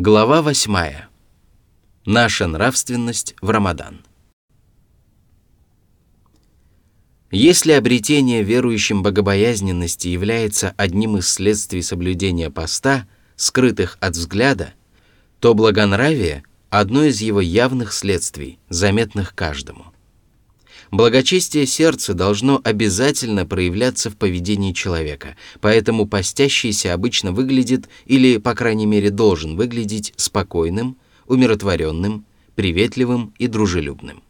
Глава 8. Наша нравственность в Рамадан. Если обретение верующим богобоязненности является одним из следствий соблюдения поста, скрытых от взгляда, то благонравие – одно из его явных следствий, заметных каждому. Благочестие сердца должно обязательно проявляться в поведении человека, поэтому постящийся обычно выглядит, или, по крайней мере, должен выглядеть спокойным, умиротворенным, приветливым и дружелюбным.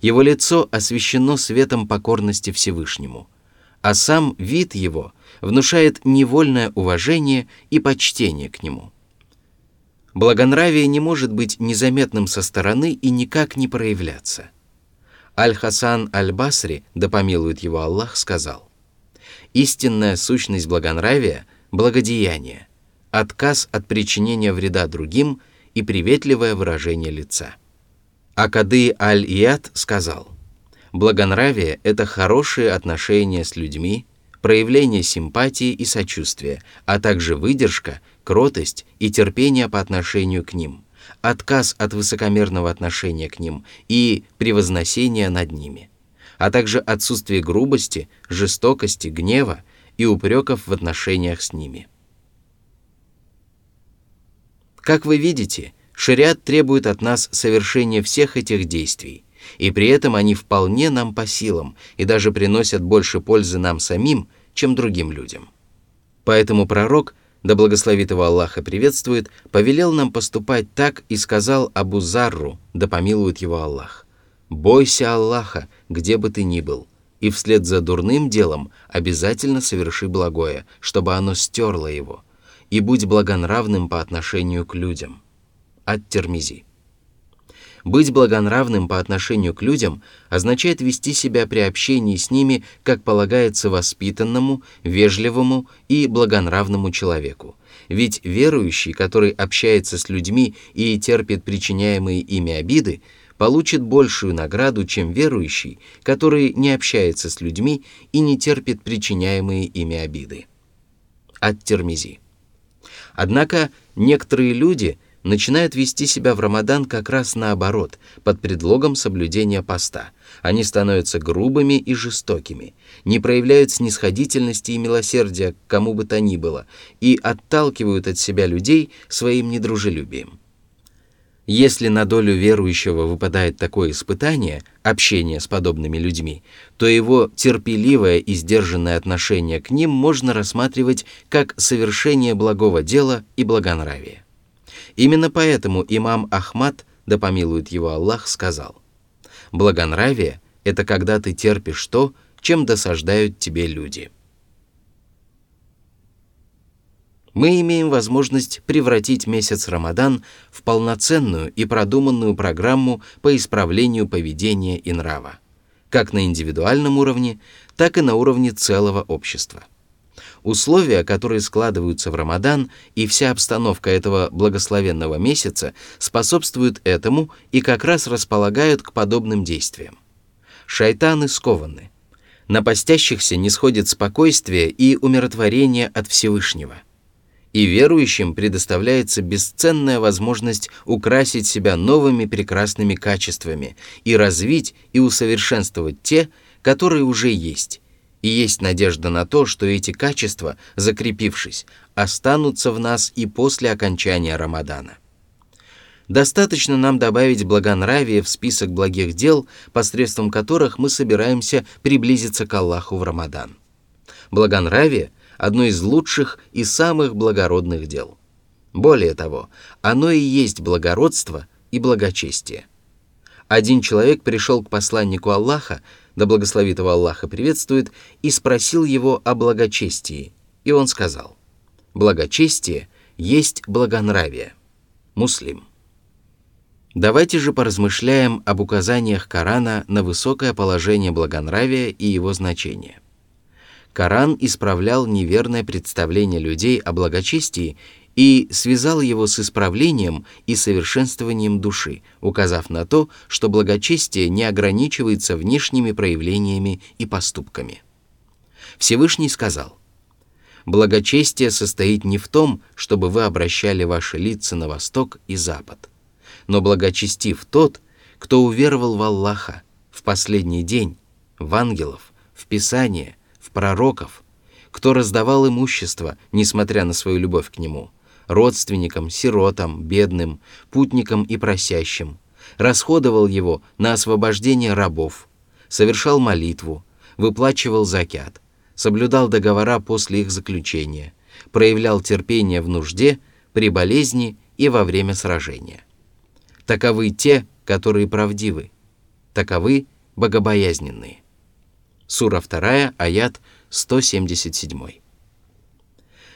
Его лицо освещено светом покорности Всевышнему, а сам вид его внушает невольное уважение и почтение к нему. Благонравие не может быть незаметным со стороны и никак не проявляться. Аль-Хасан Аль-Басри, да помилует его Аллах, сказал, «Истинная сущность благонравия – благодеяние, отказ от причинения вреда другим и приветливое выражение лица». Акады Аль-Ияд сказал, «Благонравие – это хорошие отношения с людьми, проявление симпатии и сочувствия, а также выдержка, кротость и терпение по отношению к ним отказ от высокомерного отношения к ним и превозносения над ними, а также отсутствие грубости, жестокости, гнева и упреков в отношениях с ними. Как вы видите, шариат требует от нас совершения всех этих действий, и при этом они вполне нам по силам и даже приносят больше пользы нам самим, чем другим людям. Поэтому пророк – да благословит его Аллаха приветствует, повелел нам поступать так и сказал Абу Зарру, да помилует его Аллах. «Бойся Аллаха, где бы ты ни был, и вслед за дурным делом обязательно соверши благое, чтобы оно стерло его, и будь благонравным по отношению к людям». От Термизи. Быть благонравным по отношению к людям означает вести себя при общении с ними, как полагается воспитанному, вежливому и благонравному человеку. Ведь верующий, который общается с людьми и терпит причиняемые ими обиды, получит большую награду, чем верующий, который не общается с людьми и не терпит причиняемые ими обиды. От Термизи. Однако некоторые люди – начинают вести себя в Рамадан как раз наоборот, под предлогом соблюдения поста. Они становятся грубыми и жестокими, не проявляют снисходительности и милосердия к кому бы то ни было и отталкивают от себя людей своим недружелюбием. Если на долю верующего выпадает такое испытание, общение с подобными людьми, то его терпеливое и сдержанное отношение к ним можно рассматривать как совершение благого дела и благонравия. Именно поэтому имам Ахмад, да помилует его Аллах, сказал, «Благонравие – это когда ты терпишь то, чем досаждают тебе люди». мы имеем возможность превратить месяц Рамадан в полноценную и продуманную программу по исправлению поведения и нрава, как на индивидуальном уровне, так и на уровне целого общества – Условия, которые складываются в Рамадан, и вся обстановка этого благословенного месяца способствуют этому и как раз располагают к подобным действиям. Шайтаны скованы. На постящихся не сходит спокойствие и умиротворение от Всевышнего. И верующим предоставляется бесценная возможность украсить себя новыми прекрасными качествами и развить и усовершенствовать те, которые уже есть, и есть надежда на то, что эти качества, закрепившись, останутся в нас и после окончания Рамадана. Достаточно нам добавить благонравие в список благих дел, посредством которых мы собираемся приблизиться к Аллаху в Рамадан. Благонравие – одно из лучших и самых благородных дел. Более того, оно и есть благородство и благочестие. Один человек пришел к посланнику Аллаха да благословит его Аллаха приветствует, и спросил его о благочестии. И он сказал, «Благочестие есть благонравие». Муслим. Давайте же поразмышляем об указаниях Корана на высокое положение благонравия и его значение. Коран исправлял неверное представление людей о благочестии и связал его с исправлением и совершенствованием души, указав на то, что благочестие не ограничивается внешними проявлениями и поступками. Всевышний сказал, Благочестие состоит не в том, чтобы вы обращали ваши лица на восток и запад, но благочестив тот, кто уверовал в Аллаха, в последний день, в ангелов, в Писание, в пророков, кто раздавал имущество, несмотря на свою любовь к нему, родственникам, сиротам, бедным, путникам и просящим, расходовал его на освобождение рабов, совершал молитву, выплачивал закят, соблюдал договора после их заключения, проявлял терпение в нужде, при болезни и во время сражения. Таковы те, которые правдивы, таковы богобоязненные. Сура 2, аят 177.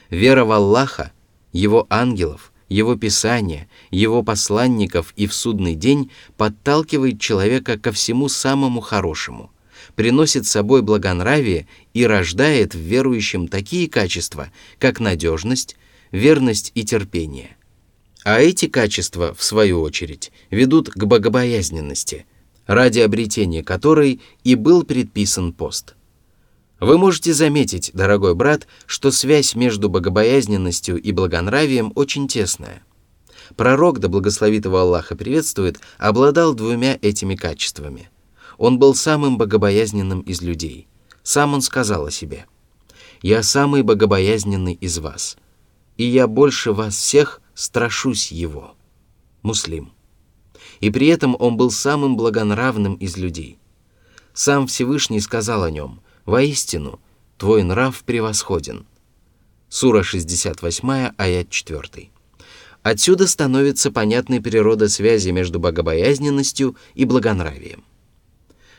Вера в Аллаха, Его ангелов, Его Писания, Его посланников и в судный день подталкивает человека ко всему самому хорошему – приносит с собой благонравие и рождает в верующем такие качества, как надежность, верность и терпение. А эти качества, в свою очередь, ведут к богобоязненности, ради обретения которой и был предписан пост. Вы можете заметить, дорогой брат, что связь между богобоязненностью и благонравием очень тесная. Пророк, да благословит его Аллаха приветствует, обладал двумя этими качествами – он был самым богобоязненным из людей. Сам он сказал о себе, «Я самый богобоязненный из вас, и я больше вас всех страшусь его». Муслим. И при этом он был самым благонравным из людей. Сам Всевышний сказал о нем, «Воистину, твой нрав превосходен». Сура 68, аят 4. Отсюда становится понятной природа связи между богобоязненностью и благонравием.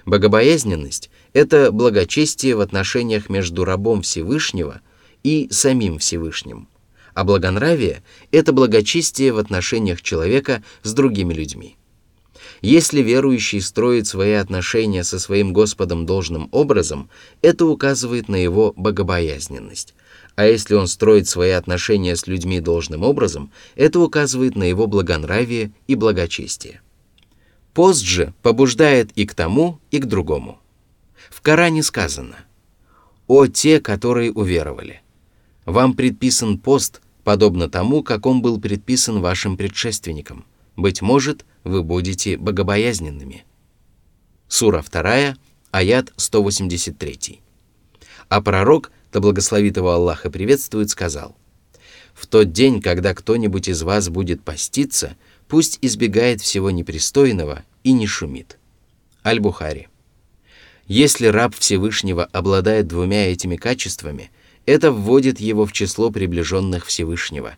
Богобоязненность – это благочестие в отношениях между рабом Всевышнего и самим Всевышним, а благонравие – это благочестие в отношениях человека с другими людьми. Если верующий строит свои отношения со своим Господом должным образом, это указывает на его богобоязненность. А если он строит свои отношения с людьми должным образом, это указывает на его благонравие и благочестие. Пост же побуждает и к тому, и к другому. В Коране сказано «О те, которые уверовали! Вам предписан пост, подобно тому, как он был предписан вашим предшественникам. Быть может, вы будете богобоязненными». Сура 2, аят 183. А пророк, да благословит его Аллаха приветствует, сказал «В тот день, когда кто-нибудь из вас будет поститься – пусть избегает всего непристойного и не шумит. Аль-Бухари. Если раб Всевышнего обладает двумя этими качествами, это вводит его в число приближенных Всевышнего,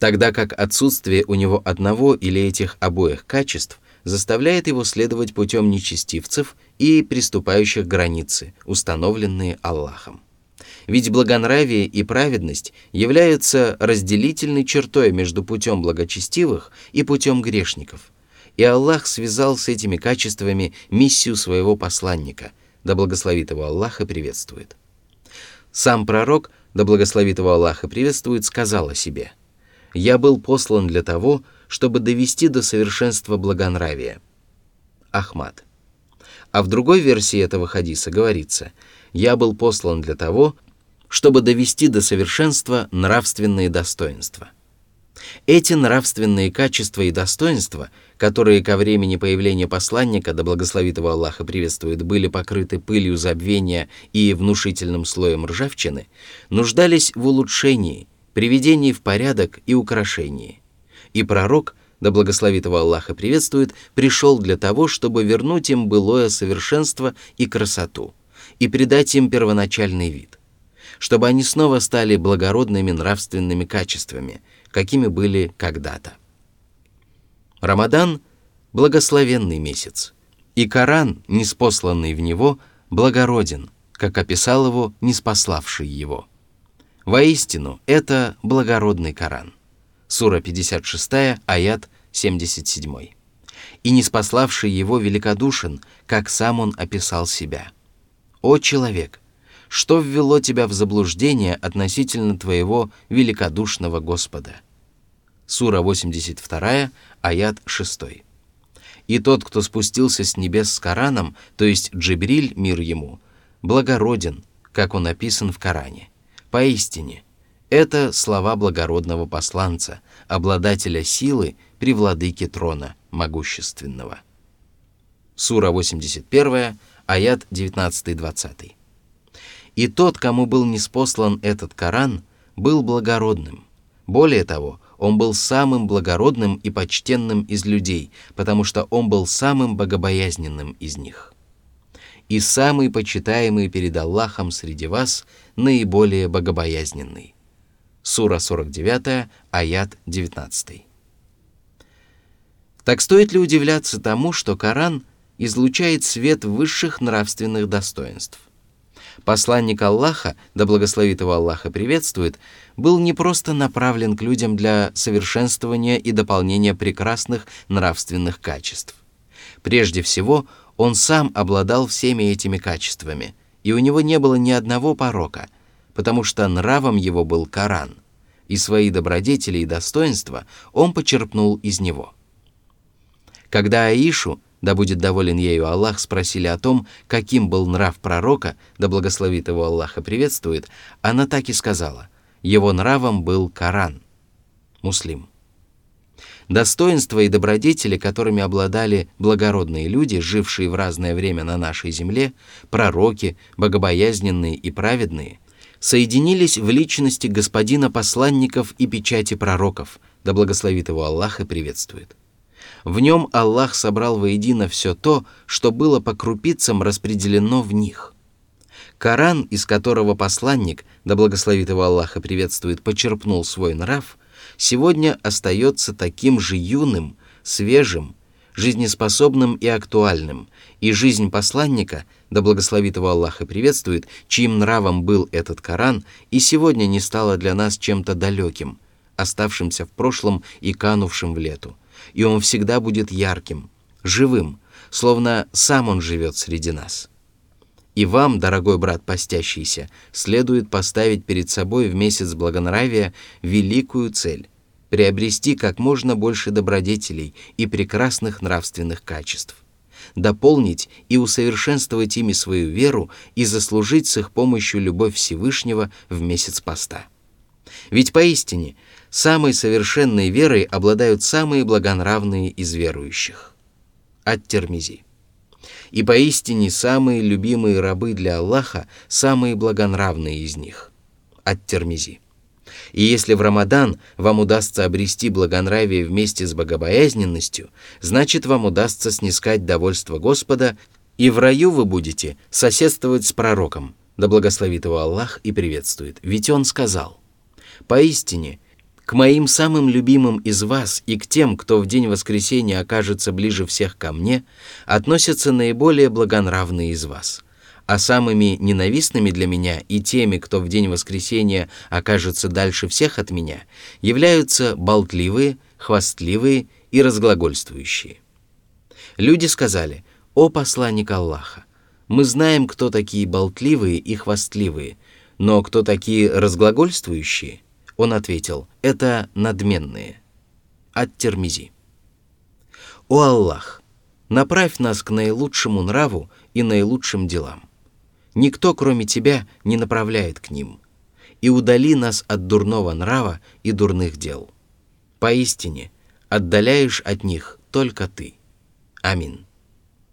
тогда как отсутствие у него одного или этих обоих качеств заставляет его следовать путем нечестивцев и приступающих границы, установленные Аллахом. Ведь благонравие и праведность являются разделительной чертой между путем благочестивых и путем грешников. И Аллах связал с этими качествами миссию своего посланника, да благословит его Аллах и приветствует. Сам пророк, да благословит его Аллах и приветствует, сказал о себе, «Я был послан для того, чтобы довести до совершенства благонравия». Ахмад. А в другой версии этого хадиса говорится, «Я был послан для того, чтобы довести до совершенства нравственные достоинства. Эти нравственные качества и достоинства, которые ко времени появления посланника, да благословит его Аллаха приветствует, были покрыты пылью забвения и внушительным слоем ржавчины, нуждались в улучшении, приведении в порядок и украшении. И пророк, да благословит его Аллаха приветствует, пришел для того, чтобы вернуть им былое совершенство и красоту, и придать им первоначальный вид чтобы они снова стали благородными нравственными качествами, какими были когда-то. Рамадан – благословенный месяц, и Коран, неспосланный в него, благороден, как описал его неспославший его. Воистину, это благородный Коран. Сура 56, аят 77. И неспославший его великодушен, как сам он описал себя. «О человек, что ввело тебя в заблуждение относительно твоего великодушного Господа. Сура 82, аят 6. И тот, кто спустился с небес с Кораном, то есть Джибриль, мир ему, благороден, как он описан в Коране. Поистине, это слова благородного посланца, обладателя силы при владыке трона могущественного. Сура 81, аят 19-20. И тот, кому был неспослан этот Коран, был благородным. Более того, он был самым благородным и почтенным из людей, потому что он был самым богобоязненным из них. И самый почитаемый перед Аллахом среди вас наиболее богобоязненный. Сура 49, аят 19. Так стоит ли удивляться тому, что Коран излучает свет высших нравственных достоинств? Посланник Аллаха, да благословит его Аллаха приветствует, был не просто направлен к людям для совершенствования и дополнения прекрасных нравственных качеств. Прежде всего, он сам обладал всеми этими качествами, и у него не было ни одного порока, потому что нравом его был Коран, и свои добродетели и достоинства он почерпнул из него. Когда Аишу, да будет доволен ею Аллах, спросили о том, каким был нрав пророка, да благословит его Аллах и приветствует, она так и сказала, его нравом был Коран. Муслим. Достоинства и добродетели, которыми обладали благородные люди, жившие в разное время на нашей земле, пророки, богобоязненные и праведные, соединились в личности господина посланников и печати пророков, да благословит его Аллах и приветствует. В нем Аллах собрал воедино все то, что было по крупицам распределено в них. Коран, из которого посланник, да благословит его Аллах и приветствует, почерпнул свой нрав, сегодня остается таким же юным, свежим, жизнеспособным и актуальным, и жизнь посланника, да благословит его Аллах и приветствует, чьим нравом был этот Коран, и сегодня не стала для нас чем-то далеким, оставшимся в прошлом и канувшим в лету и он всегда будет ярким, живым, словно сам он живет среди нас. И вам, дорогой брат постящийся, следует поставить перед собой в месяц благонравия великую цель – приобрести как можно больше добродетелей и прекрасных нравственных качеств, дополнить и усовершенствовать ими свою веру и заслужить с их помощью любовь Всевышнего в месяц поста. Ведь поистине – самой совершенной верой обладают самые благонравные из верующих. Ат-Термизи. И поистине самые любимые рабы для Аллаха – самые благонравные из них. Ат-Термизи. И если в Рамадан вам удастся обрести благонравие вместе с богобоязненностью, значит вам удастся снискать довольство Господа, и в раю вы будете соседствовать с пророком, да благословит его Аллах и приветствует. Ведь он сказал, «Поистине, к моим самым любимым из вас и к тем, кто в день воскресения окажется ближе всех ко мне, относятся наиболее благонравные из вас. А самыми ненавистными для меня и теми, кто в день воскресения окажется дальше всех от меня, являются болтливые, хвастливые и разглагольствующие. Люди сказали, «О посланник Аллаха, мы знаем, кто такие болтливые и хвастливые, но кто такие разглагольствующие – он ответил, это надменные. От Термизи. О Аллах, направь нас к наилучшему нраву и наилучшим делам. Никто, кроме Тебя, не направляет к ним. И удали нас от дурного нрава и дурных дел. Поистине, отдаляешь от них только Ты. Амин.